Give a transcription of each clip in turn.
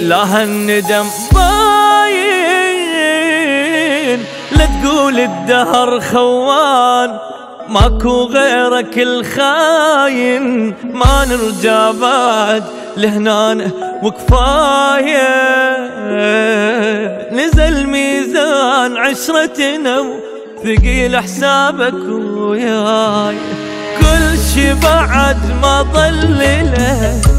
لا هالندم باين لا تقول الدهر خوان. ماكو غيرك الخاين ما نرجع بعد لهنا وكفاية. نزل ميزان عشرتنا ثقيل حسابك وياي. كل شي بعد ما ضل له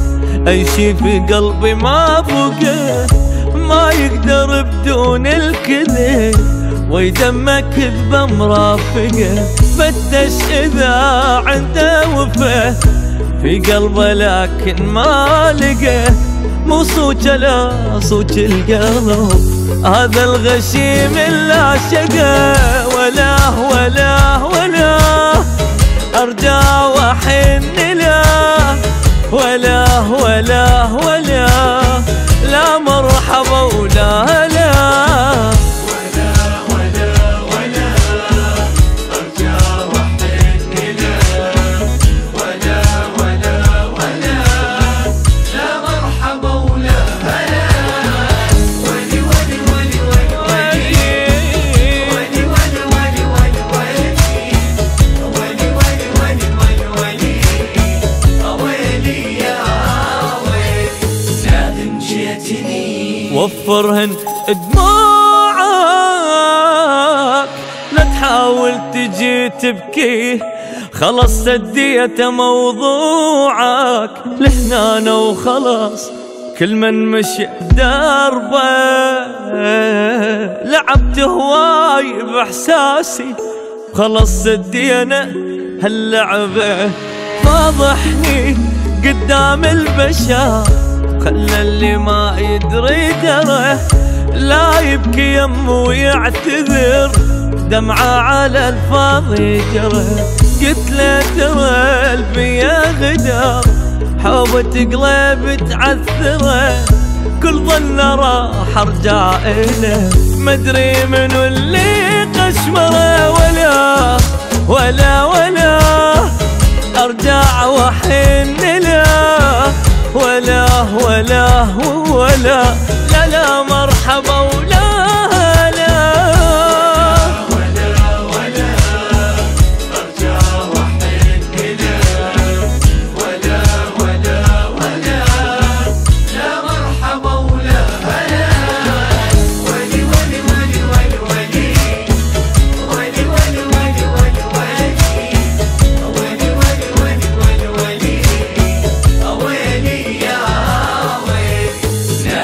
اي شي في قلبي ما بقى ما يقدر بدون الكذب. ويدمك كذبة مرافقة فتش إذا عنده وفاة. في قلبه لكن ما لقى مو صوت لا صوت القلب. هذا الغشيم لا شقى ولا ولا ولا ولا ولا لا مرحبا ولا وفرهن دموعك. لا تحاول تجي تبكي. خلص سديت موضوعك. لهنا وخلاص كل من مشي دربة. لعبت هواي بإحساسي. خلص سدينا هاللعبة. فاضحني قدام البشر. خلى اللي ما يدري درى لا يبكي يمه ويعتذر. دمعة على الفاضي جرى قلت له ترى البيا غدر حوبة قلب تعثره. كل ظن راح أرجع إله مدري منو اللي قشمره. ولا ولا لا لا مرحبا ولا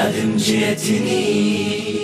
إن جئتني.